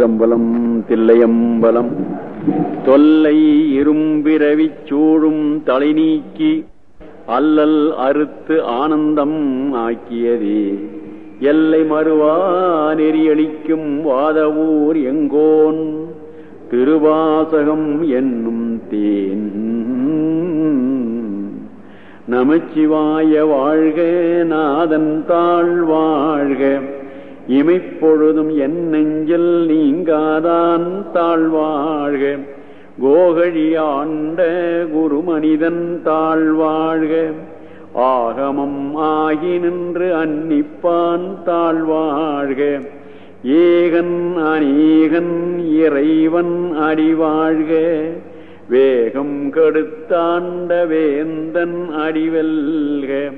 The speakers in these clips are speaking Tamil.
திருச்சிற்றம்பலம் தில்லையம்பலம். தொல்லை இரும்பிரவிச் சூழும் தலை நீக்கி அல்லல் அறுத்து ஆனந்தம் ஆக்கியதே. எல்லை மறுவா நெறியளிக்கும் வாதவூர் எங்கோன். திருவாசகம் என்னும் தேன். நமச்சிவாய வாழ்க நாதன் தாழ் வாழ்க. இமைப்பொழுதும் என் நெஞ்சில் நீங்காதான் தாழ்வாழ்க. கோகழி ஆண்ட குரு மனிதன் தாழ்வாழ்க. ஆகமம் ஆகி நின்று அன்னிப்பான் தாழ்வாழ்க. ஏகன் அநேகன் இறைவன் அடிவாழ்க. வேகம் கெடுத்தாண்ட வேந்தன் அடிவெல்க.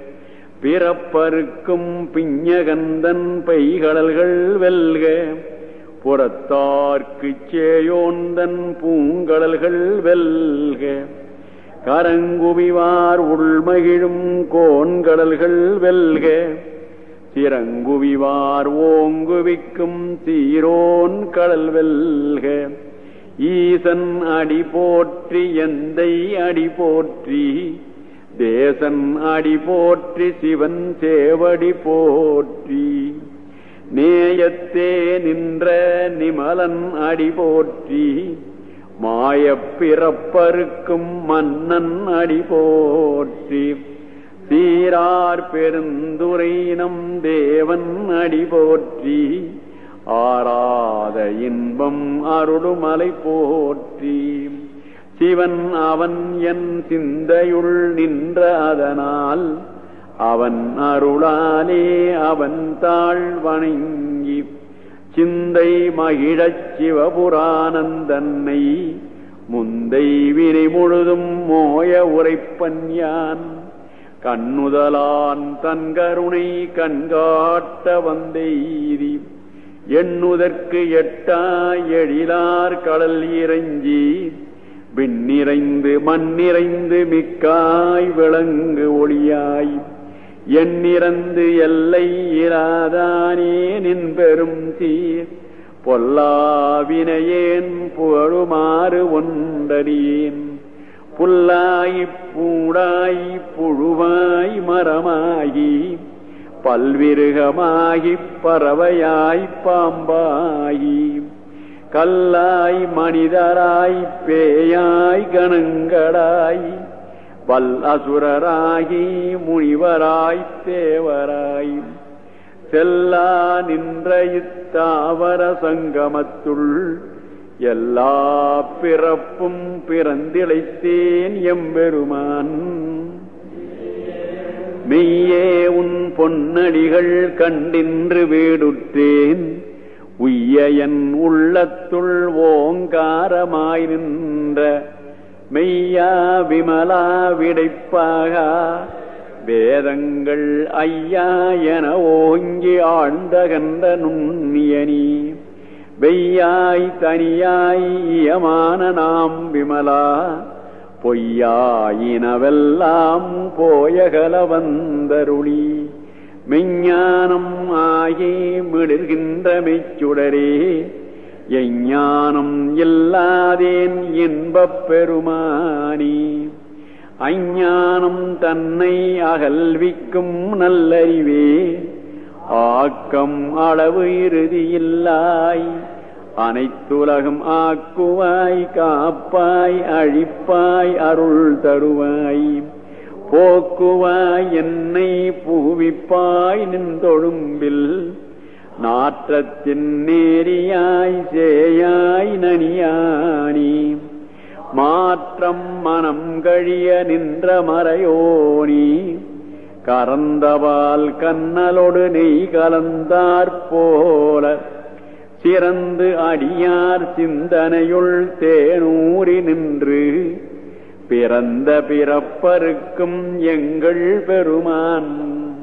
பிறப்பருக்கும் பிஞகந்தன் பைகடல்கள் வெல்க புறத்தார்க்கு சேயோந்தன் பூங்கடல்கள் வெல்க. கரங்குவிவார் உள்மகிழும் கோன்கடல்கள் வெல்க சிறங்குவிவார் ஓங்குவிக்கும் சீரோன் கடல் வெல்க. ஈசன் அடி போற்றி எந்தை அடி போற்றி தேசன் அடி போற்றி சிவன் சேவடி போற்றி. நேயத்தே நின்ற நிமலன் அடி போற்றி. மாயப் பிறப்பருக்கும் மன்னன் அடி போற்றி. சீரார் பெருந்துரையினம் தேவன் அடி போற்றி. ஆராத இன்பம் அருளுமலை போற்றி. சிவன் அவன் என் சிந்தையுள் நின்ற அதனால் அவன் அருளாலே அவன் தாழ் வணங்கி சிந்தை மகிழச் சிவபுரானந்தன்னை முந்தை வினை முழுதும் மோய உரைப்பன் யான் கண்ணுதலான் தன் கருணை கண்காட்ட வந்தெய்தி எண்ணுதற்கு எட்டா எழிலார் கடல் இறைஞ்சி விண்ணிறைந்து மண்ணிறைந்து மிக்காய் விளங்கு ஒளியாய். எண்ணிறந்து எல்லை இராதானே நின் பெரும் சீர். பொல்லாவினையேன் புகழுமாறு ஒன்றறியேன். புல்லாய் பூடாய் புழுவாய் மரமாகி. பல்விருகமாகி பறவையாய் பாம்பாயி கல்லாய் மனிதராய் பேயாய் கணங்கடாய் வல் அசுரராகி முனிவராய் தேவராய். செல்லா நின்ற இத்தாவர சங்கமத்துள் எல்லா பிறப்பும் பிறந்திழைத்தேன் எம்பெருமான். மெய்யே உன் பொன்னடிகள் கண்டின்று வீடுற்றேன். உய்யன் உள்ளத்துள் ஓங்காரமாய் நின்ற மெய்யா விமலா விடைப்பாக வேதங்கள் ஐயா என ஓங்கி ஆழ்ந்த கண்ட நுண்ணியனி வெய்யாய் தனியாய் இயமான நாம் விமலா பொய்யாயினவெல்லாம் போயகல வந்தருளி. மெஞ்ஞானம் ஆகி மிளர்கின்ற மெச்சுடரே எஞ்ஞானம் இல்லாதேன் இன்பப் பெருமானி. அஞ்ஞானம் தன்னை அகல்விக்கும் நல்லறிவே ஆக்கம் அளவு இறுதியில்லாய் அனைத்துலகம் ஆக்குவாய் காப்பாய் அழிப்பாய் அருள் தருவாய். போக்குவாய் என்னை பூவிப்பாய் நின்றொழும்பில் நாற்றத்தின் நேரியாய் சேயாய் நனியானி. மாற்றம் மனம் கழிய நின்ற மறையோனி. கறந்தவால் கண்ணலொடு நெய் கலந்தாற் போல. சிறந்து அடியார் சிந்தனையுள் தேனூறி நின்று. பிறந்த பிறப்பருக்கும் எங்கள் பெருமான்.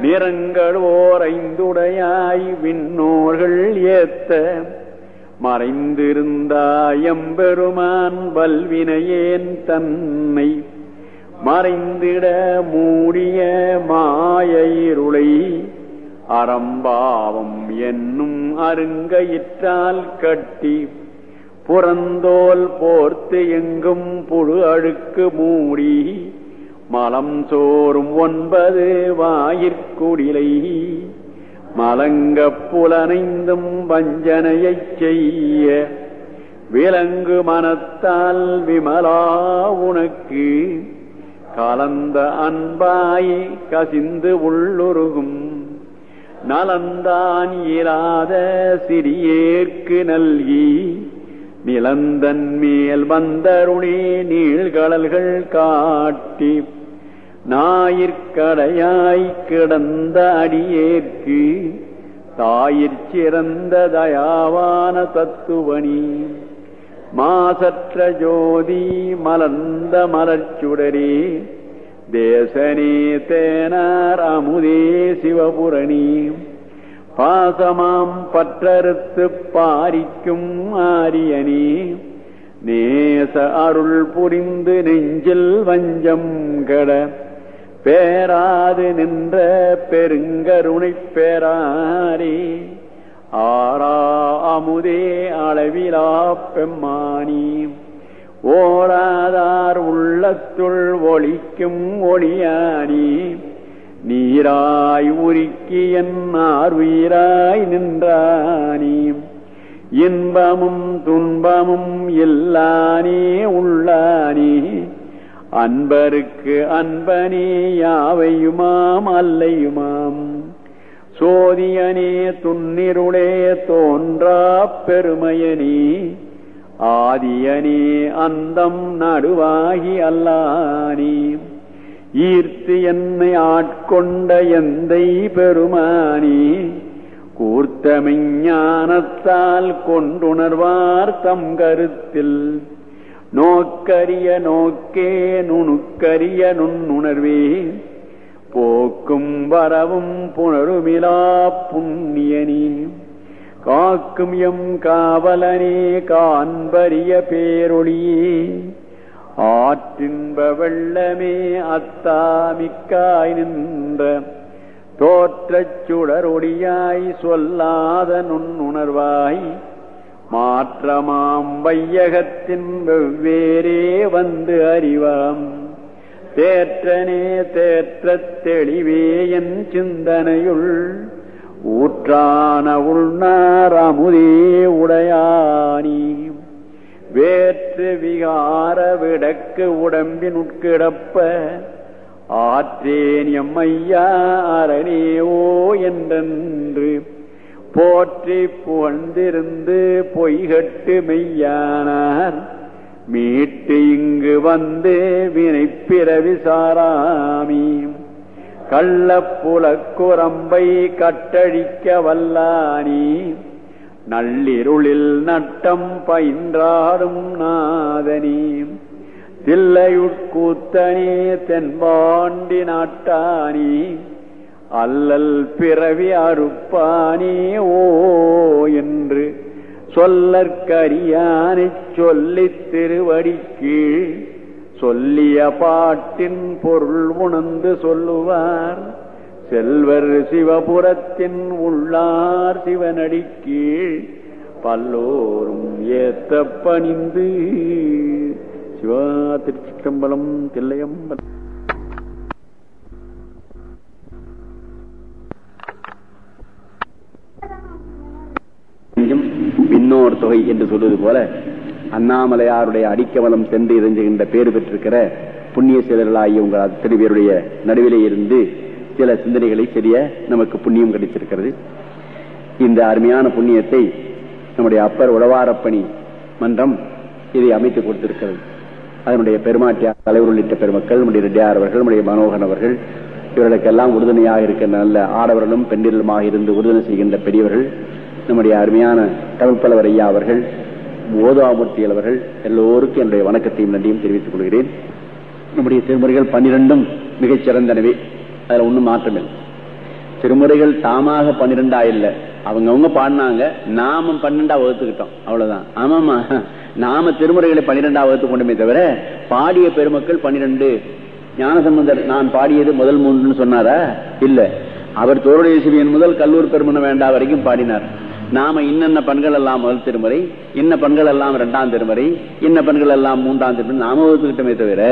நிறங்கள் ஓரைந்துடையாய் விண்ணோர்கள் ஏத்த. மறைந்திருந்தாயம்பெருமான் வல்வினையேன் தன்னை. மறைந்திட மூடிய மாய இருளை அறம்பாவம் என்னும் அருங்கயிற்றால் கட்டி. புறந்தோல் போர்த்து எங்கும் புழு அழுக்கு மூடி மலம் சோறும் ஒன்பது வாயிற்குடிலை. மலங்க புலனைந்தும் வஞ்சனையைச் செய்ய விலங்கு மனத்தால் விமலா உனக்கு. கலந்த அன்பாய் கசிந்து உள்ளுருகும் நலந்தான் இயலாத சிறியேற்கு நல்கி. நிலந்தன் மேல் வந்தருணே நீழ்கடல்கள் காட்டி ஞாயிற்கடையாய் கிடந்த அடியேற்கு தாயிற் சிறந்த தயாவான தத்துவனி. மாசற்ற ஜோதி மலர்ந்த மலர்ச்சுடரே தேசனே தேனார் அமுதே சிவபுரணி. பாசமாம் பற்றறுத்து பாரிக்கும் ஆரியனே. நேச அருள் புரிந்து நெஞ்சில் வஞ்சம் கட. பேராது நின்ற பெருங்கருணை பேராரே. ஆரா அமுதே அளவிலா பெம்மானி. ஓராதார் உள்ளத்துள் ஒளிக்கும் ஒளியானி. நீராய் உருக்கி என்னார் உயிராய் நின்றானீம் இன்பமும் துன்பமும் எல்லானே உள்ளானே. அன்பருக்கு அன்பனே யாவையுமாம் அல்லையுமாம். சோதியனே துன்னிருளே தோன்றா பெருமையனே. ஆதியனே அந்தம் நடுவாகி அல்லானே. ஈர்த்து என்னை ஆட்கொண்ட எந்தை பெருமானி கூர்த்தமெஞ்ஞானத்தால் கொண்டுணர்வார் தம் கருத்தில். நோக்கரிய நோக்கே நுணுக்கரிய நுண்ணுணர்வே போக்கும் வரவும் புணருமிலா புண்ணியனே. காக்கும் எம் காவலனே காண்பரிய பேரொழியே ஆற்றின்ப வெள்ளமே அத்தாமிக்காய் நின்ற தோற்றச் சுடரொடியாய் சொல்லாத நுண்ணுணர்வாய் மாற்றமாம் வையகத்தின் வெவ்வேறே வந்து அறிவாம். தேற்றனே தேற்ற தெளிவே என் சிந்தனையுள் ஊற்றான உள்நார் அமுதே உடையானி வேற்று விகார விடக்கு உடம்பின் உட்கிடப்ப ஆற்றேன் எம்மையா அரணேவோ என்றென்று போற்றி புகழ்ந்திருந்து பொய்கட்டு மெய்யானார். மீட்டு இங்கு வந்து வினைப்பிறவி சாராமி. கள்ளப்புலக்குரம்பை கட்டழிக்க வல்லானி. நள்ளிருளில் நட்டம் பயின்றாடும் நாதனே தில்லையுட்கூத்தனே தென்பாண்டி நாட்டானே. அல்லல் பிறவி அறுப்பானே ஓ என்று சொல்லற்கரியானை சொல்லித் திருவடிக்கு சொல்லிய பாட்டின் பொருள் உணர்ந்து சொல்லுவார். செல்வர் சிவபுரத்தின் உள்ளார் சிவனடி கீழ் பல்லோரும் ஏத்த பணிந்து சிவா திருச்சிற்றம்பலம் தில்லையம்பலம். இன்னொரு தொகை என்று சொல்வது போல அண்ணாமலையாருடைய அடிக்கவலம் சென்று இறைஞ்சுகின்ற பேர் பெற்றிருக்கிற புண்ணிய செயலர்களாகிய உங்கள் அத்தனை பேருடைய நடுவிலே இருந்து சில சிந்தனைகளை செய்ய நமக்கு புண்ணியம் கிடைத்திருக்கிறது. இந்த அருமையான புண்ணியத்தை நம்முடைய அப்பர் உழவாரப்பணி மன்றம் இதை அமைத்துக் கொடுத்திருக்கிறது. அதனுடைய பெருமாட்டியார் தலைவர் உள்ளிட்ட பெருமக்கள் நம்முடைய ரெட்டியார் அவர்கள் நம்முடைய மனோகன் அவர்கள் இவர்களுக்கெல்லாம் உறுதுணையாக இருக்கின்ற நல்ல ஆடவர்களும் பெண்டிலுமாக இருந்து உறுதுணை செய்கின்ற பெரியவர்கள் நம்முடைய அருமையான தமிழ்ப்பலவர் ஐயா அவர்கள் ஓதாமூர்த்திகள் அவர்கள் எல்லோருக்கும் என்னுடைய வணக்கத்தையும் நன்றியும் தெரிவித்துக் கொள்கிறேன். நம்முடைய திருமுறைகள் பன்னிரெண்டும் மிகச் சிறந்தனவே அதுல ஒன்றும் மாற்றமில்லை திருமுறைகள் தாமாக பன்னிரெண்டா இல்ல. அவங்கவுங்க பாடினாங்க நாம பன்னெண்டா வகுத்துக்கிட்டோம். அவ்வளவுதான். ஆமாமா நாம திருமுறைகளை பன்னிரெண்டா வகுத்து கொண்டுமே தவிர பாடிய பெருமக்கள் பன்னிரெண்டு. ஞானசம்பந்தர் நான் பாடியது முதல் மூன்றுன்னு சொன்னாரா? இல்ல. அவர் தோருடைய முதல் கல்லூர் பெருமன வேண்டா வரைக்கும் பாடினார். நாம இன்னென்ன பண்கள் எல்லாம் முதல் திருமுறை இன்ன பண்கள் எல்லாம் இரண்டாம் திருமுறை இன்ன பண்கள் எல்லாம் மூன்றாம் திருமுறை நாம வகுத்துக்கிட்டோமே தவிர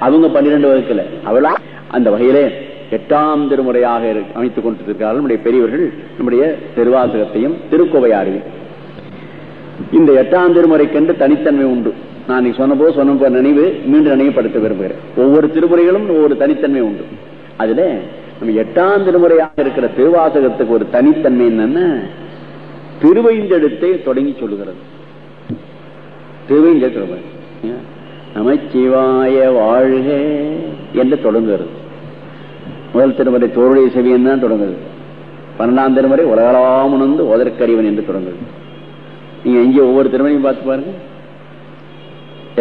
அவங்க பன்னிரெண்டு வகுக்கல. அவளா அந்த வகையிலே எட்டாம் திருமுறையாக இரு- அமைத்துக் கொண்டிருக்கிறார்கள். நம்முடைய பெரியவர்கள் நம்முடைய திருவாசகத்தையும் திருக்கோவையாரையும் இந்த எட்டாம் திருமுறைக்கென்று தனித்தன்மை உண்டு. நான் இன்னைக்கு சொன்ன போது சொன்ன நினைவு மீண்டும் நினைவுபடுத்த விரும்புகிறேன். ஒவ்வொரு திருமுறைகளும் ஒவ்வொரு தனித்தன்மை உண்டு. அதுல நம்ம எட்டாம் திருமுறையாக இருக்கிற திருவாசகத்துக்கு ஒரு தனித்தன்மை என்னன்னா திருவைந்தெழுத்தை தொடங்கி சொல்லுகிறது. திருவைந்தெடுத்து நமச்சிவாய வாழ்க என்று தொடங்குகிறது. முதல் திருமுறை தோருடைய செவியன் தான் தொடங்குது. பன்னெண்டாம் திருமுறை உலகளாம் உணர்ந்து உதற்கறிவன் என்று தொடங்குது. நீங்க எங்கே ஒவ்வொரு திருமணையும் பார்த்து பாருங்க.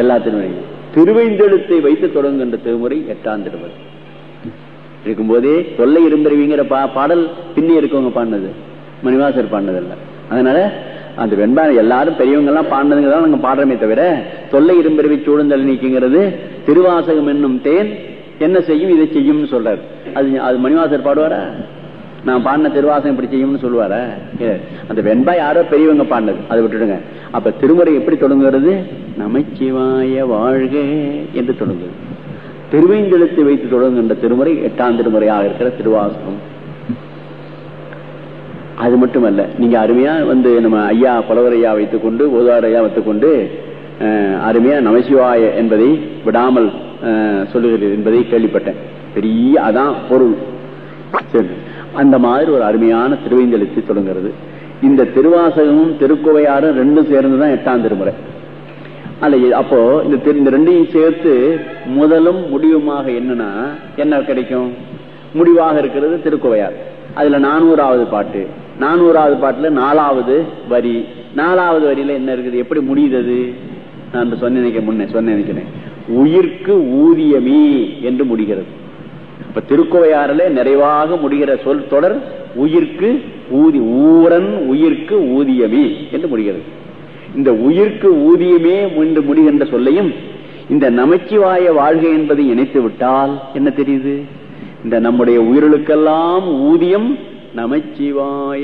எல்லா திருமணையும். திருவைந்தெழுத்தை வைத்து தொடங்குகின்ற திருமுறை எட்டாம் திருமுறை இருக்கும்போதே தொல்லை இருந்தறிவிங்கிற பா பாடல் பின்னி இருக்கவங்க பாடினது. மணிவாசர் பாடினது இல்ல அதனால அந்த வெண்பான எல்லாரும் பெரியவங்க எல்லாம் பாடினதுங்க நாங்க பாடுறோமே தவிர தொல்லை இரும்பெருவி சூழ்ந்தல் நீக்குங்கிறது திருவாசகம் என்னும் தேன் என்ன செய்யும் இதை செய்யும்னு சொல்றாரு. அது அது மணிவாசர் பாடுவாரா? நான் பாடின திருவாசகம் இப்படி செய்யும்னு சொல்லுவாரா? அந்த வெண்பா யாரோ பெரியவங்க பாடினது. அதை விட்டுடுங்க. அப்ப திருமுறை எப்படி தொடங்குகிறது? நமச்சிவாய வாழ்க என்று தொடங்குது. திருவைந்தெழுத்தை வைத்து தொடங்குகின்ற திருமுறை எட்டாம் திருமுறையாக இருக்கிற திருவாசகம். அது மட்டுமல்ல நீங்க அருமையா வந்து நம்ம ஐயா புலவரையா வைத்துக்கொண்டு வைத்துக் கொண்டு ஓதார் வைத்துக் கொண்டு அருமையா நமசிவாய என்பதை விடாமல் சொல்லுகிறது என்பதை கேள்விப்பட்டேன். பெரிய அதான் பொருள். சரி அந்த மாதிரி ஒரு அருமையான திருவைந்தெழுத்து தொடங்குறது இந்த திருவாசகமும் திருக்குவையாரும் ரெண்டும் சேர்ந்துதான் எட்டாம் திருமுறை. அல்ல அப்போ இந்த இந்த ரெண்டையும் சேர்த்து முதலும் முடிவுமாக என்னன்னா என்ன கிடைக்கும்? முடிவாக இருக்கிறது திருக்குவையார். அதுல நானூறாவது பாட்டு. நானூறாவது பாட்டுல நாலாவது வரி. நாலாவது வரியில என்ன இருக்குது? எப்படி முடியுது நான் அந்த சொன்ன நினைக்க முன்னே சொன்ன நினைக்கிறேன். உயிர்க்கு ஊதியமே என்று முடிகிறது. இப்ப திருக்குவையாறுல நிறைவாக முடிகிற சொல் தொடர் உயிர்க்கு ஊதி ஊரன் உயிர்க்கு ஊதியமே என்று முடிகிறது. இந்த உயிர்க்கு ஊதியமே என்று முடிகின்ற சொல்லையும் இந்த நமச்சிவாய வாழ்கை என்பதை இணைத்து விட்டால் என்ன தெரியுது? இந்த நம்முடைய உயிர்களுக்கெல்லாம் ஊதியம் நமச்சிவாய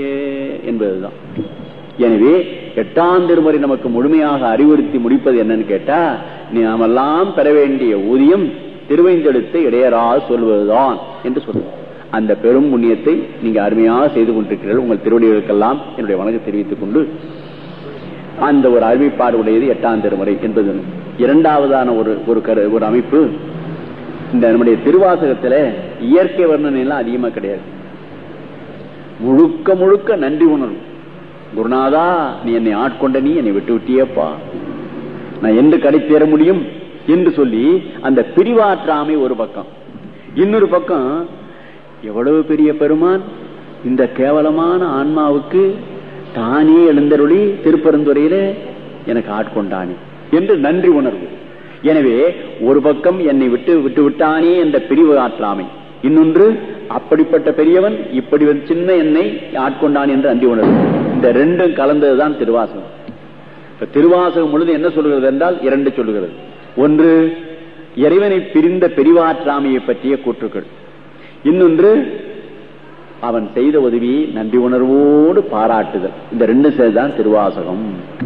என்பதுதான். எனவே எட்டாம் திருமுறை நமக்கு முழுமையாக அறிவுறுத்தி முடிப்பது என்னன்னு கேட்டா நாமெல்லாம் பெற வேண்டிய ஊதியம் திருவைந்தெடுத்து இடையரா சொல்வதுதான் என்று சொல்லுவோம். அந்த பெரும் புண்ணியத்தை நீங்க அருமையாக செய்து கொண்டிருக்கிறீர்கள். உங்கள் திருவடிகளுக்கெல்லாம் என்னுடைய வணக்கம் தெரிவித்துக் கொண்டு அந்த ஒரு அறிவிப்பாடு உடையது எட்டாம் திருமுறை என்பது. இரண்டாவதான ஒரு ஒரு கரு ஒரு அமைப்பு. இந்த நம்முடைய திருவாசகத்துல இயற்கை வர்ணனை எல்லாம் அதிகமா கிடையாது. முழுக்க முழுக்க நன்றி உணர்வு குருநாதா நீ என்னை ஆட்கொண்ட நீ என்னை விட்டு விட்டியப்பா நான் என்று கடை தேர முடியும் என்று சொல்லி அந்த பிரிவாற்றாமை ஒரு பக்கம். இன்னொரு பக்கம் எவ்வளவு பெரிய பெருமான் இந்த கேவலமான ஆன்மாவுக்கு தானே எழுந்தருளி திருப்பரந்துரையில எனக்கு ஆட்கொண்டானே என்று நன்றி உணர்வு. எனவே ஒரு பக்கம் என்னை விட்டு விட்டு விட்டானே என்ற பிரிவு ஆற்றாமை. இன்னொன்று அப்படிப்பட்ட பெரியவன் இப்படி ஒரு சின்ன என்னை ஆட்கொண்டான் என்று அன்றி உணர்வு. இந்த ரெண்டும் கலந்ததுதான் திருவாசகம். இப்ப திருவாசகம் முழுது என்ன சொல்கிறது என்றால் இரண்டு சொல்லுகிறது ஒன்று இறைவனை பிரிந்த பெரிவாற்றாமையை பற்றிய கூற்றுக்கள். இன்னொன்று அவன் செய்த உதவியை நன்றி உணர்வோடு பாராட்டுதல். இந்த ரெண்டு சேர்தான் திருவாசகம்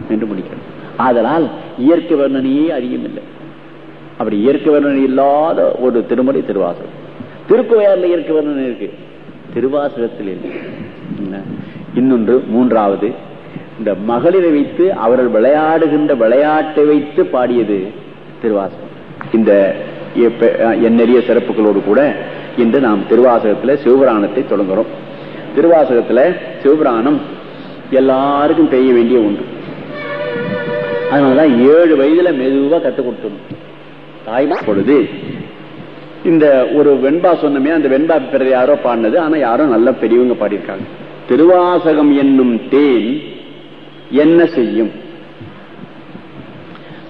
என்று முடிக்கிறது. ஆதலால் இயற்கை வர்ணனையே இல்லை அப்படி இயற்கை வர்ணனை இல்லாத ஒரு திருமுறை திருவாசகம். திருக்குவையார்ல இயற்கை வர்ணனை இருக்கு. திருவாசகத்தில் இல்லை. இன்னொன்று மூன்றாவது இந்த மகளிரை வைத்து அவர்கள் விளையாடுகின்ற விளையாட்டை வைத்து பாடியது திருவாசகம். இந்த எண்ணெறிய சிறப்புகளோடு கூட இன்று நாம் திருவாசகத்துல சிவபுராணத்தை தொடங்குறோம். திருவாசகத்துல சிவபுராணம் எல்லாருக்கும் பெய்ய வேண்டிய ஒன்று. அதனாலதான் ஏழு வயதுல மெதுவா கத்துக் கொடுத்தணும் தாய்மா? பொழுது இந்த ஒரு வெண்பா சொன்னமே அந்த வெண்பா பிறர் யாரோ பாடினது. ஆனா யாரும் நல்ல பெரியவங்க பாடியிருக்காங்க. திருவாசகம் என்னும் தேன் என்ன செய்யும்?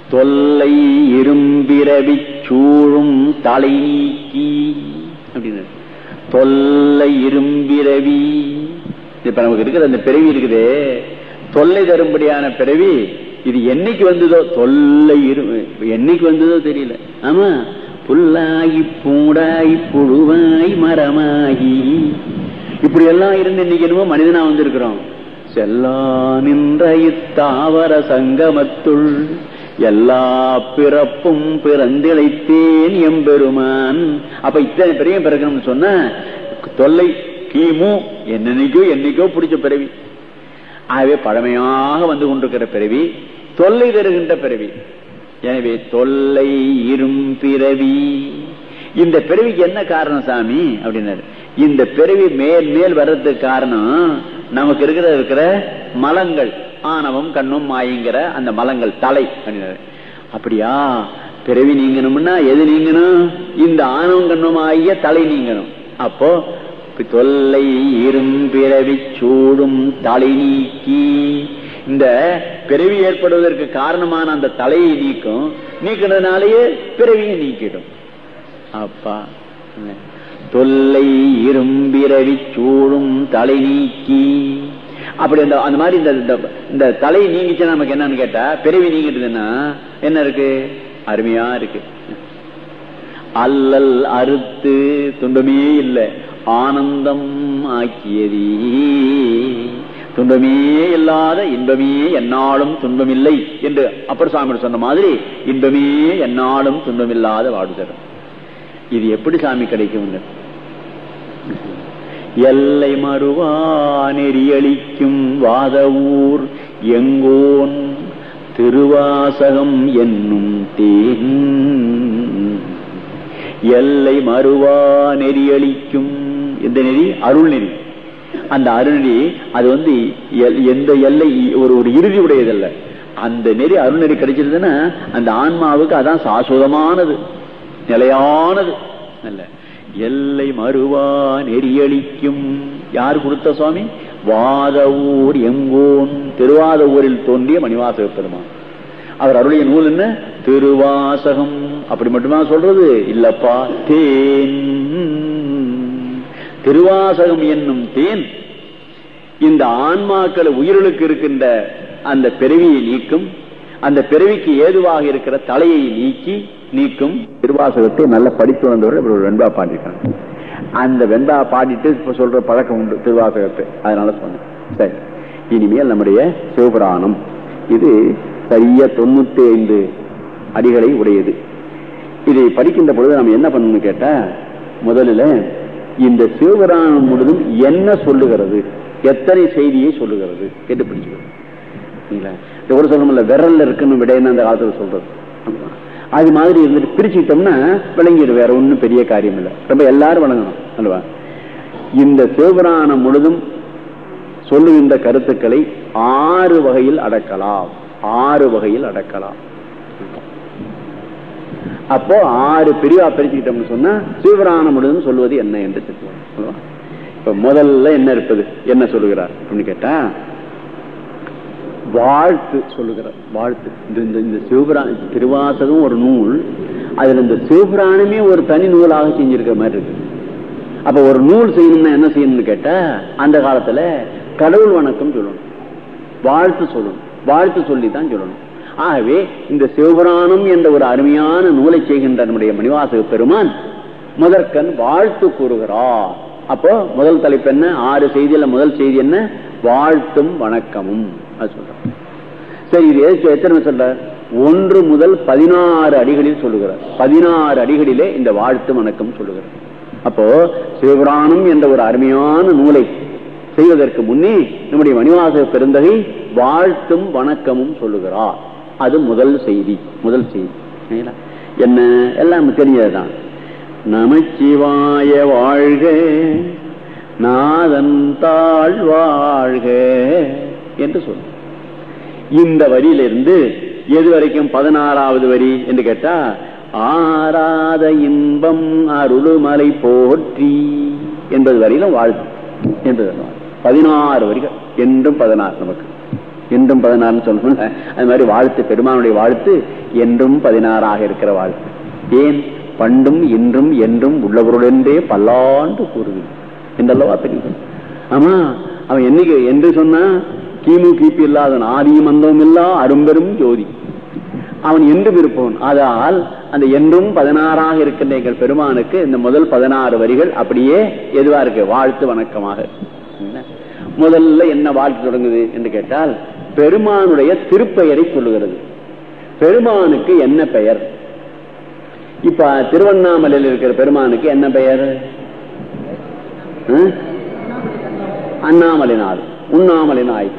தொல்லை இரும்பிரவி சூழும் தலை நீக்கி அப்படின்னு. தொல்லை இரும்பிரவி இப்ப நமக்கு இருக்கிற அந்த பிறவி இருக்குதே. தொல்லை தரும்படியான பிறவி இது என்னைக்கு வந்ததோ தொல்லை இரு என்னைக்கு வந்ததோ தெரியல. ஆமா. புல்லாகி பூடாய் புழுவாய் மரமாகி. இப்படி எல்லாம் இருந்து இன்னைக்கு என்னமோ மனிதனா வந்திருக்கிறோம். செல்லா நின்ற இத்தாவர சங்கமத்துள் எல்லா பிறப்பும் பிறந்திழைத்தேன் எம்பெருமான். அப்ப இத்தனை பெரிய பிறக்கணும்னு சொன்ன தொல்லை கிமு என்னைக்கோ என்னைக்கோ பிடிச்ச பிறவி. ஆகவே பழமையாக வந்து கொண்டிருக்கிற பிறவி தொல்லை தருகின்ற பிறவி. எனவே தொல்லை இரும் பிறவி. இந்த பிறவிக்கு என்ன காரணம் சாமி? அப்படின்னாரு. இந்த பிறவி மேல் மேல் வர்றதுக்கு காரணம் நமக்கு இருக்கிற இருக்கிற மலங்கள். ஆணவம் கண்ணும் மாயிங்கிற அந்த மலங்கள் தலை அப்படியா? பிறவி நீங்கணும்னா எது நீங்கணும்? இந்த ஆணவம் கண்ணும் ஆகிய தலை நீங்கணும். அப்போ தொல்லை இரும் பிறவி சூடும் தலை நீக்கி. இந்த பிறவி ஏற்படுவதற்கு காரணமான அந்த தலையை நீக்கும் நீக்கிறதுனாலேயே பிறவியை நீக்கிடும். அப்பா தொல்லை இரும்பிரவி சூழும் தலை நீக்கி. அப்படி அந்த அந்த மாதிரி இந்த இந்த தலை நீங்கிச்சுன்னா நமக்கு என்னன்னு கேட்டா பிறவி நீங்கிட்டுதுன்னா என்ன இருக்கு? அருமையா இருக்கு. அல்லல் அறுத்து துன்பமே இல்லை ஆனந்தம் ஆக்கியதி. துன்பமே இல்லாத இன்பமே என்னாலும் துன்பமில்லை என்று அப்பர் சுவாமி சொன்ன மாதிரி இன்பமே என்னாலும் துன்பமில்லாத வாடுதரும் இது எப்படி சாமி கிடைக்கும் எல்லை மறுவா நெறியளிக்கும் வாத ஊர் எங்கோன் திருவாசகம் என்னும் தேன். எல்லை மறுவா நெறியளிக்கும் இந்த நெறி? அருள் நெறி. அந்த அருள்நெறி அது வந்து எந்த எல்லை ஒரு ஒரு இறுதி உடையதல்ல அந்த நெறி அருள்நெறி கிடைச்சிருதுன்னா அந்த ஆன்மாவுக்கு அதான் சாஸ்வதமானது. நிலையானது. நல்ல எல்லை மறுவா நெறியளிக்கும் யார் கொடுத்த சுவாமி? வாத ஊர் எங்கோன். திருவாத ஊரில் தோன்றிய மணிவாசக பெருமான். அவர் அருளிய நூல் என்ன? திருவாசகம். அப்படி மட்டுமா சொல்றது? இல்லப்பா தேன். திருவாசகம் என்னும் தேன் இந்த ஆன்மாக்கள் உயிர்களுக்கு இருக்கின்ற அந்த பிறவியை நீக்கும் அந்த பிறவிக்கு ஏதுவாக இருக்கிற தலையை நீக்கி நீக்கும் திருவாசகத்தை நல்ல படித்து வந்தவர்கள் ஒரு வெண்பா பாடிட்டாங்க அந்த வெண்பா பாடிட்டு இப்ப சொல்ற பழக்கம் உண்டு திருவாசகத்தை. அதனால சொன்னேன். சரி. இனிமேல் நம்முடைய சிவபுராணம். இது சரியா தொண்ணூத்தி ஐந்து அடிகளை உடையது. இதை படிக்கின்ற பொழுது நம்ம என்ன பண்ணணும்னு கேட்டா முதலில் இந்த சிவபுராணம் முழுதும் என்ன சொல்லுகிறது? எத்தனை செய்தியை சொல்லுகிறது? கேட்டு பிடிச்சுக்கணும். ஒரு சொல்லணும்ல விரல்ல இருக்குன்னு விடையன்னு அந்த காலத்தில் சொல்றது. அது மாதிரி இருந்துட்டு பிரிச்சுக்கிட்டோம்னா விளங்கிடும் வேற ஒன்றும் பெரிய காரியம் இல்லை ரொம்ப எல்லாரும் வழங்கணும் அல்லவா? இந்த சிவபுராணம் முழுதும் சொல்லுகின்ற கருத்துக்களை ஆறு வகையில் அடக்கலாம். ஆறு வகையில் அடக்கலாம். அப்போ ஆறு பிரிவா பிரிச்சுக்கிட்டோம்னு சொன்னா சிவபுராணம் முழுதும் சொல்லுவது என்ன என்று சொல்லுவாங்க இப்ப முதல்ல என்ன இருப்பது? என்ன சொல்லுகிறார்? அப்படின்னு கேட்டா வாழ்த்து சொல்லுகிறார். வாழ்த்து. இந்த இந்த சிவபுராண திருவாசகம் ஒரு நூல். அதுல இந்த சிவபுராணமே ஒரு தனி நூலாக செஞ்சிருக்கிற மாதிரி இருக்கு. அப்ப ஒரு நூல் செய்யணும்னா என்ன செய்யணும்னு கேட்டா அந்த காலத்துல கடவுள் வணக்கம் சொல்லணும். வாழ்த்து சொல்லணும். வாழ்த்து சொல்லி தான் சொல்லணும். ஆகவே இந்த சிவபுராணம் என்ற ஒரு அருமையான நூலை செய்கின்ற நம்முடைய மணிவாசக பெருமான் முதற்கண் வாழ்த்து கூறுகிறார் அப்போ முதல் தலைப்பு என்ன? ஆறு செய்தியில முதல் செய்தி என்ன? வாழ்த்தும் வணக்கமும். அது சொல்றோம் சரி இது எத்தனை சொல்ல ஒன்று முதல் பதினாறு அடிகளில் சொல்லுகிறார். பதினாறு அடிகளிலே இந்த வாழ்த்து வணக்கம் சொல்லுகிறார். அப்போ சிவபுராணம் என்ற ஒரு அருமையான நூலை செய்வதற்கு முன்னே நம்முடைய மணிவாச பெருந்தகை வாழ்த்தும் வணக்கமும் சொல்லுகிறார். அது முதல் செய்தி முதல் செய்தி. என்ன? எல்லாம் தெரிஞ்சதுதான். நமச்சிவாய வாழ்க நாதன் தாழ் வாழ்க என்று சொல்லு. இந்த வரியிலிருந்து எது வரைக்கும் பதினாறாவது வரி என்று கேட்டா ஆராத இன்பம் அருளுமலை போற்றி என்பது வரையிலும் வாழ்த்து என்று பதினாறு வரிகள் என்றும் பதினாறு நமக்கு. என்றும் பதினாறுன்னு சொல்லணும் அது மாதிரி வாழ்த்து பெருமானுடைய வாழ்த்து என்றும் பதினாறாக இருக்கிற வாழ்த்து. ஏன்? பண்டும் இன்றும் என்றும் உள்ளவருடனே பல்லாண்டு கூறுது என்றல்லவா தெரியும் ஆமா அவன் என்னைக்கு என்று சொன்னா கிமு கிபி இல்லாத ஆதியும் அந்தவும் இல்லா அரும்பெரும் ஜோதி. அவன் என்றும் இருப்பவன் அதால் அந்த என்றும் பதினாறாக இருக்கின்ற எங்கள் பெருமானுக்கு இந்த முதல் பதினாறு வரிகள் அப்படியே எதுவா இருக்கு? வாழ்த்து வணக்கமாக. முதல்ல என்ன வாழ்த்து தொடங்குது என்று கேட்டால் பெருமானுடைய திருப்பெயரை சொல்லுகிறது. பெருமானுக்கு என்ன பெயர்? இப்ப திருவண்ணாமலையில் இருக்கிற பெருமானுக்கு என்ன பெயர்? அண்ணாமலை நாள் உண்ணாமலை நாய்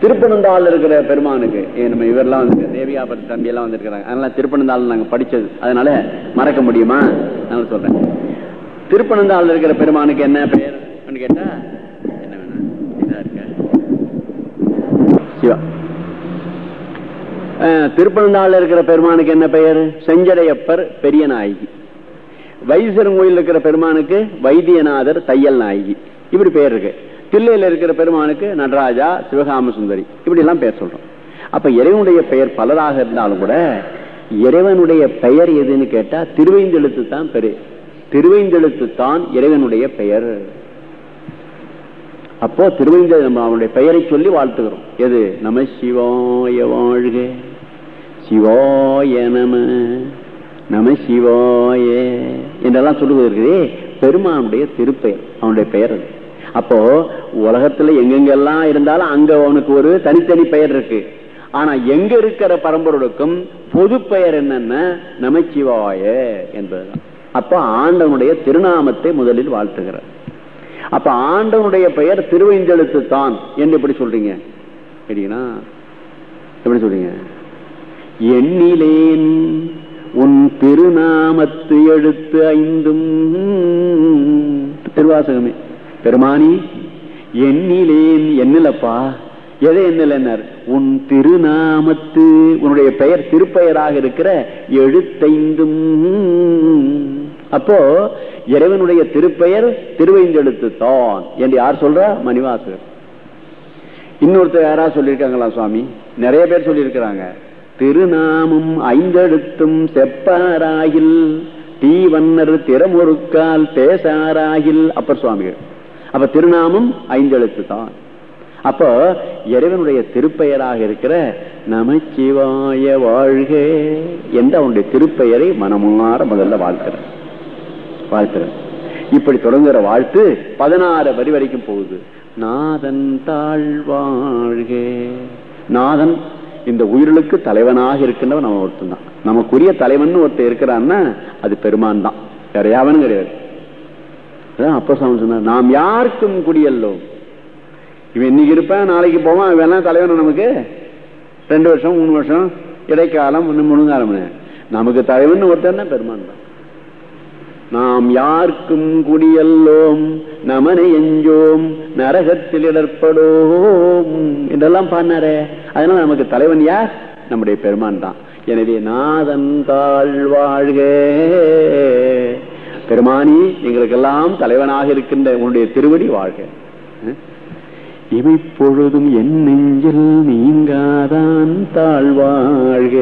திருப்பனந்தாள் இருக்கிற பெருமானுக்கு நம்ம இவரெல்லாம் வந்து தேவியாபுர தம்பி எல்லாம் வந்திருக்கிறாங்க. அதனால திருப்பனந்தாள் நாங்க படிச்சது. அதனால மறக்க முடியுமா? நான் சொல்றேன். திருப்பனந்தாள் இருக்கிற பெருமானுக்கு என்ன பெயர் கேட்டா என்ன வேணும் இதா இருக்க. சிவா. திருப்பனந்தாள் இருக்கிற பெருமானுக்கு என்ன பெயர்? செஞ்சடையப்பர் பெரிய நாயகி. வைசரன் கோயில் இருக்கிற பெருமானுக்கு வைத்தியநாதர் தையல் நாயகி. இப்படி பெயர் இருக்கு. தில்லையில் இருக்கிற பெருமானுக்கு நடராஜா சிவகாம சுந்தரி. இப்படி எல்லாம் பெயர் சொல்றோம். அப்ப இறைவனுடைய பெயர் பலராக இருந்தாலும் கூட இறைவனுடைய பெயர் எதுன்னு கேட்டா திருவைந்தெழுத்து தான் பெரு. திருவைந்தெழுத்து தான் இறைவனுடைய பெயர். அப்போ திருவைந்த நம்ம அவனுடைய பெயரை சொல்லி வாழ்த்துகிறோம். எது? நம சிவாய வாழ்க. சிவாய நம. நம சிவாய. என்றெல்லாம் சொல்லுவதற்கு பெருமானுடைய திருப்பெயர் அவனுடைய பெயர் அது. அப்போ உலகத்துல எங்கெங்கெல்லாம் இருந்தாலும் அங்க அவனுக்கு ஒரு தனித்தனி பெயர் இருக்கு. ஆனா எங்க இருக்கிற பரம்பொருளுக்கும் பொது பெயர் என்னன்னா நமச்சிவாய என்பதுதான். அப்ப ஆண்டவனுடைய திருநாமத்தை முதலில் வாழ்த்துகிறார். அப்ப ஆண்டவனுடைய பெயர் திருவைந்தெழுத்து தான் என்று எப்படி சொல்றீங்க? சரிங்களா எப்படி சொல்றீங்க? எண்ணிலேன் உன் திருநாமத்து எழுத்து ஐந்தும் திருவாசகமே. பெருமானி எண்ணிலேன் எண்ணிலப்பா எதை எண்ணிலனர் உன் திருநாமத்து உன்னுடைய பெயர் திருப்பெயராக இருக்கிற எழுத்தைந்தும். அப்போ இறைவனுடைய திருப்பெயர் திருவைந்தெழுத்து தான் என்று யார் சொல்றா? மணிவாசகர். இன்னொருத்தர் யாரா சொல்லியிருக்காங்களா சுவாமி? நிறைய பேர் சொல்லியிருக்கிறாங்க. திருநாமம் ஐந்தெழுத்தும் செப்பாராகில் தீவன்னர் திறமுறுக்கால் பேசாராகில் அப்பர் சுவாமிகள். அப்ப திருநாமம் ஐந்தெழுத்து தான் அப்போ இறைவனுடைய திருப்பெயராக இருக்கிற நமச்சிவாய வாழ்க என்ற அவனுடைய திருப்பெயரை மனமாற முதல்ல வாழ்க்கிற வாழ்த்துறேன். இப்படி தொடங்குற வாழ்த்து பதினாறு வரி வரைக்கும் போகுது. நாதன் தாழ்வாழ்க நாதன் இந்த உயிர்களுக்கு தலைவனாக இருக்கின்றவன் நம்ம ஒருத்தன் தான். நமக்குரிய தலைவன் ஒருத்தர் இருக்கிறான்னா அது பெருமான் தான். வேற யாவனும் கிடையாது. அப்ப சாமி சொன்னார். நாம் யாருக்கும் குடியல்லோம் இவன் இன்னைக்கு இருப்பேன் நாளைக்கு போவான் இவெல்லாம் தலைவன் நமக்கு? ரெண்டு வருஷம் மூணு வருஷம் இடைக்காலம் முழுங்காலம் நமக்கு தலைவன் ஒருத்தர் பெருமான் தான். நாம் யாருக்கும் குடியல்லோம் நமனை எஞ்சோம் நரகத்தில் இடர்படோம் என்றெல்லாம் பாடினாரே. அதனால நமக்கு தலைவன் யார்? நம்முடைய பெருமான் தான். எனவே நாதன் தாழ்வாழ்க பெருமானி எங்களுக்கெல்லாம் தலைவனாக இருக்கின்ற உன்னுடைய திருவடி வாழ்க. இவைப்பொழுதும் என் நெஞ்சில் நீங்காதான் தாழ்வாழ்க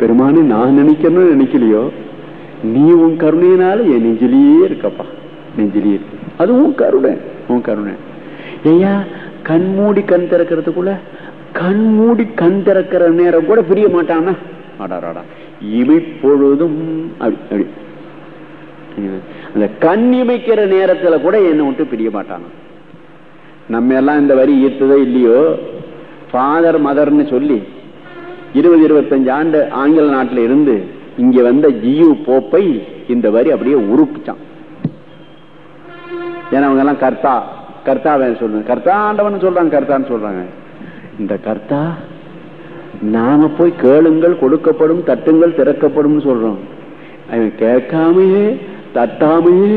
பெருமானி நான் நினைக்கணும்னு நினைக்கலையோ? நீ உன் கருணையினால என் நெஞ்சிலேயே இருக்கப்பா. நெஞ்சிலேயே இருக்கு. அது உன் கருணை உன் கருணை. ஐயா கண் மூடி கண் திறக்கிறதுக்குள்ள கண் மூடி கண் திறக்கிற நேரம் கூட பிரிய மாட்டானா? ஆடாராடா இவை பொழுதும் அப்படி அப்படி அந்த கண் இமைக்கிற நேரத்துல கூட என்னை விட்டு பிரிய மாட்டானா நம்ம எல்லாம் இந்த வரி ஈர்த்ததோ இல்லையோ? ஃபாதர் மதர்னு சொல்லி இருபது இருபத்தஞ்சு ஆண்டு ஆங்கில நாட்டில் இருந்து இங்க வந்த ஜியு போப்பை இந்த வரி அப்படியே உருப்பிச்சான். ஏன்னா அவங்க எல்லாம் கர்த்தா கர்த்தா சொல்றாங்க. கர்த்தா ஆண்டவன் சொல்றாங்க கர்த்தான்னு சொல்றாங்க. இந்த கர்த்தா நாம போய் கேளுங்கள் கொடுக்கப்படும் தட்டுங்கள் திறக்கப்படும் சொல்றோம். அவன் கேட்காமையே தட்டாமையே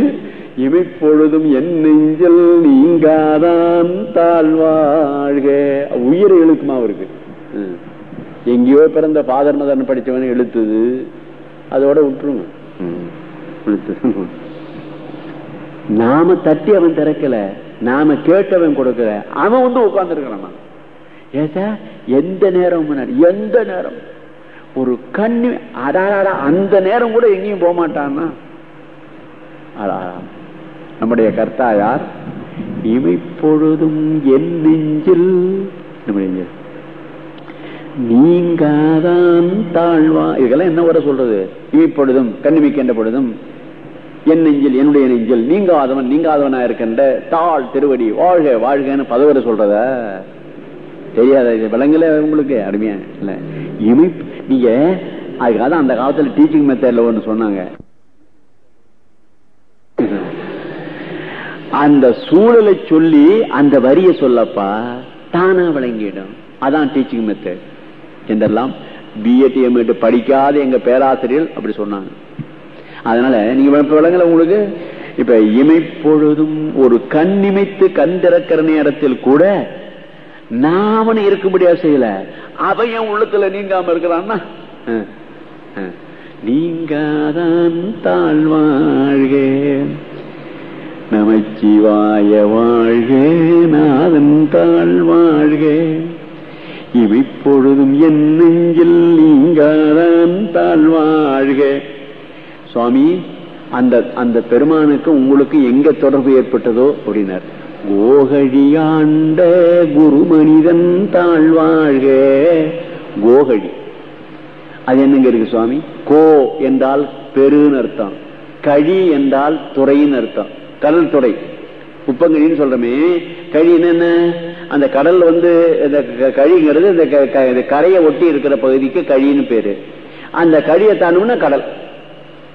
இமைப்பொழுதும் என் நெஞ்சல் நீங்காதான் தாழ்வாழ்க. உயிரை எழுத்துமா அவருக்கு எங்கேயோ பிறந்த ஃபாதர் மதன் படித்தவன் எழுத்துது. அதோட விட்டுருங்க. நாம தட்டி அவன் திறக்கல நாம கேட்டவன் கொடுக்கல. அவன் வந்து உட்கார்ந்து இருக்கிறான் ஏசா எந்த நேரம் முன்னாடி? எந்த நேரம்? ஒரு கண்ணு அடாடா அந்த நேரம் கூட எங்கேயும் போக மாட்டான்னா நம்முடைய கர்த்தா யார்? இமைப்பொழுதும் என் நெஞ்சில். நம்முடைய நீங்காதான் தாழ்வா. இதெல்லாம் என்ன வர சொல்றது? இப்பொழுதும் கண்ணிமிக்கின்ற பொழுதும் என் நெஞ்சில் என்னுடைய நெஞ்சில் நீங்காதவன் நீங்காதவனா இருக்கின்ற தாழ் திருவடி வாழ்க வாழ்கன்னு பதவரை சொல்றத? தெரியாத? இது விலங்குல உங்களுக்கு? அருமையா? இல்ல. இமை நீங்க அதுக்காக அந்த காலத்துல டீச்சிங் மெத்தட்ல ஒண்ணு சொன்னாங்க. அந்த சூழலை சொல்லி அந்த வரிய சொல்லப்பா. தானா விளங்கிடும். அதான் டீச்சிங் மெத்தட் என்றெல்லாம் பிஎட் எம்எட் படிக்காத எங்க பேராசிரியர் அப்படி சொன்னாங்க. அதனால நீங்க விளங்கல உங்களுக்கு? இப்ப இமைப்பொழுதும் ஒரு கண் இமைத்து கண் திறக்கிற நேரத்தில் கூட நாமனு இருக்கும்படியா செய்யல. அவையும் உள்ளத்துல நீங்காம இருக்கிறான்னா? நீங்காதான் தாழ்வாழ்கேன். நமச்சிவாய வாழ்க நாதன் தாழ்வாழ்க இவைப்பொழுதும் என் நெஞ்சில் நீங்காதான் தாழ்வாழ்க சுவாமி அந்த அந்த பெருமானுக்கு உங்களுக்கு எங்க தொடர்பு ஏற்பட்டதோ அப்படின்னார். கோகழியாண்ட குரு மனிதன் தாழ்வாழ்க கோகழி. அது என்னங்க இருக்கு சுவாமி? கோ என்றால் பெருன்னு அர்த்தம். கழி என்றால் துறையின் அர்த்தம். கடல் துறை உப்பங்கழின்னு சொல்றமே. கழின்னு என்ன? அந்த கடல் வந்து இந்த க- கழிங்கிறது இந்த க- க- இந்த கரையை ஒட்டி இருக்கிற பகுதிக்கு கழின்னு பேரு. அந்த கழியை தாண்டோம்னா கடல்.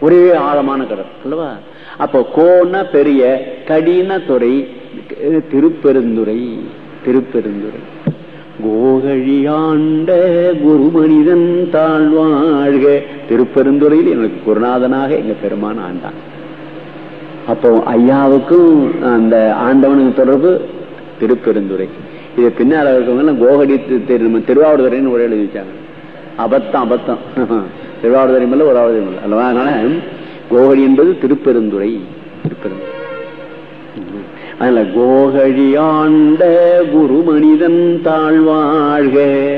ஒரே ஆழமான கடல் அல்லவா? அப்போ கோன்னா பெரிய கடின துறை. திருப்பெருந்துறை திருப்பெருந்துறை. கோகழியாண்ட குரு மனிதன் தாழ்வாழ்க. திருப்பெருந்துறையில் எனக்கு குருநாதனாக எங்க பெருமான் ஆண்டான். அப்போ ஐயாவுக்கும் அந்த ஆண்டவனுக்கு தொடர்பு திருப்பெருந்துறை. இது பின்னால் இருக்கவங்க கோகடி தி- திருவாவூர்துறைன்னு ஒரே எழுதி வச்சாங்க அபத்தம் அபத்தம். திருவாவூர்துறை மேல ஒரு ஆவதுறை அல்லவா? அதனால கோகடி என்பது திருப்பெருந்துறை. திருப்பெருந்துரை அதனால கோகழியாண்ட குரு மனிதன் தாழ்வாழ்க.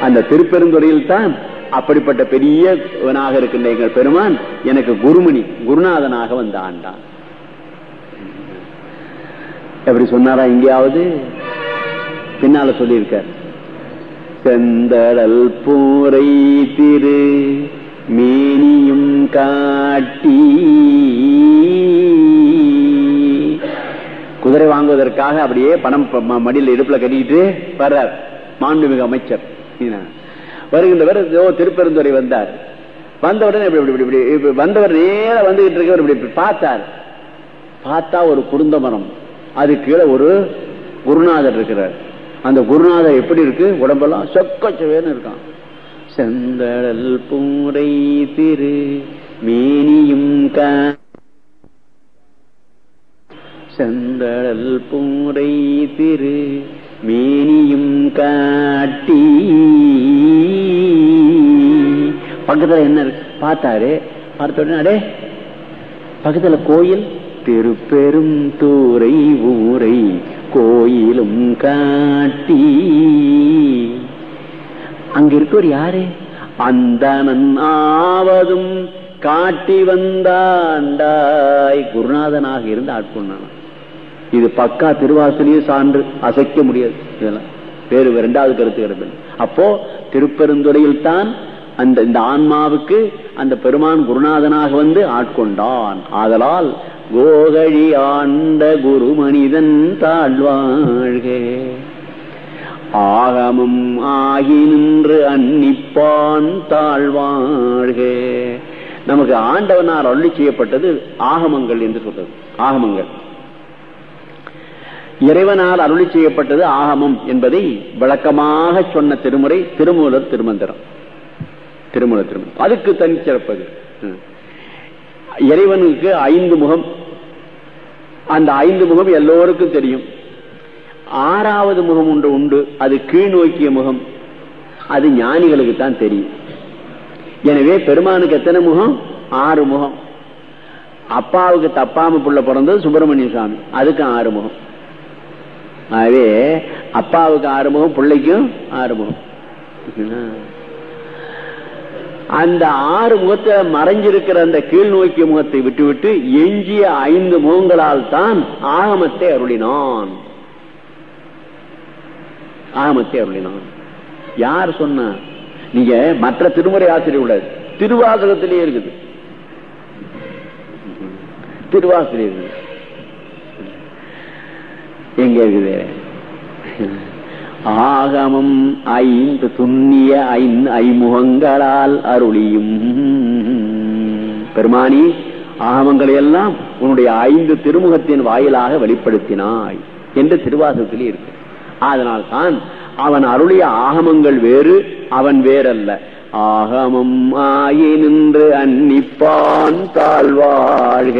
அந்த திருப்பெருந்துறையில் தான் அப்படிப்பட்ட பெரியவனாக இருக்கின்ற எங்கள் பெருமான் எனக்கு குருமணி குருநாதனாக வந்து ஆண்டான். எப்படி சொன்னாரா எங்கேயாவது பின்னால சொல்லியிருக்கார். செந்தடல் பூரை திரு மேனியும் காட்டி குதிரை வாங்குவதற்காக அப்படியே பணம் மடியில் ம- இடுப்புல கட்டிட்டு வர்றார். மாண்புமிகு அமைச்சர். வருகின்றவர் திருப்பெருந்துறை வந்தார். வந்தவுடனே இப்படி இப்படி இப்படி இப்படி வந்தவர் நேரம் வந்துகிட்டு இருக்கவர் இப்படி இப்படி பார்த்தார். பார்த்தா ஒரு குருந்த மரம் அது கீழே ஒரு குருநாதர் இருக்கிறார். அந்த குருநாதர் எப்படி இருக்கு? உடம்பெல்லாம் சொக்கச்சவேன்னு இருக்கான். செந்தழல் பூரை திரு மேனியும் கா செந்தழல் பூரை திரு மேனியும் காட்டி. பக்கத்துல என்ன இருக்கு? பார்த்தாரு. பார்த்த உடனே அடே பக்கத்துல கோயில் திருப்பெரும் தூரை ஊரை கோயிலும் காட்டி. அங்க இருக்கவர் யாரு? அந்தனன் ஆவதும் காட்டி வந்தாண்டாய். குருநாதனாக இருந்து ஆட்கொண்டான். இது பக்கா திருவாசலையே சான்று அசைக்க முடியாது. இதெல்லாம் வேறு இரண்டாவது கருத்து கருத்து. அப்போ திருப்பெருந்துறையில் தான் அந்த இந்த ஆன்மாவுக்கு அந்த பெருமான் குருநாதனாக வந்து ஆட்கொண்டான். ஆதலால் கோகழி ஆண்ட குரு மனிதன் தாழ்வாழ்க. ஆகமம் ஆகி நின்று அன்னிப்பான் தாழ்வாழ்க. நமக்கு ஆண்டவனார் அருளி செய்யப்பட்டது ஆகமங்கள் என்று சொல்றது. ஆகமங்கள். இறைவனால் அருளி செய்யப்பட்டது ஆகமம் என்பதை விளக்கமாக சொன்ன திருமுறை திருமூலர் திருமந்திரம். திருமூலர் திருமந்திரம். அதுக்கு தனிச்சிறப்பது. இறைவனுக்கு ஐந்து முகம் அந்த ஐந்து முகம் எல்லோருக்கும் தெரியும். ஆறாவது முகம் ஒன்று உண்டு அது கீழ் நோக்கிய முகம். அது ஞானிகளுக்கு தான் தெரியும். எனவே பெருமானுக்கு எத்தனை முகம்? ஆறு முகம். அப்பாவுக்கு தப்பாம புள்ள பிறந்தது சுப்பிரமணிய சுவாமி அதுக்கு ஆறு முகம். ஆகவே அப்பாவுக்கு ஆறு முகம் பிள்ளைக்கும் ஆறு முகம். அந்த ஆறு முகத்தை மறைஞ்சிருக்கிற அந்த கீழ் நோக்கிய முகத்தை விட்டுவிட்டு எஞ்சிய ஐந்து முகங்களால் தான் ஆகமத்தை அருளினான். ஆகமத்தை அருளினான். யார் சொன்னா? நீங்க மற்ற திருமுறை ஆசிரியர் உள்ள திருவாசகத்திலேயே இருக்குது. திருவாசிரியர் எங்க இருக்குது? ஆகமம் ஐந்து துண்ணிய ஐந்து ஐமுகங்களால் அருளியும். பெருமானி ஆகமங்களை எல்லாம் உன்னுடைய ஐந்து திருமுகத்தின் வாயிலாக வெளிப்படுத்தினாய் என்று திருவாசகத்தில் இருக்கு. அதனால் தான் அவன் அருளிய ஆகமங்கள் வேறு அவன் வேறல்ல. ஆகமம் ஆயி நின்று அன்னிப்பான் தாழ்வாழ்க.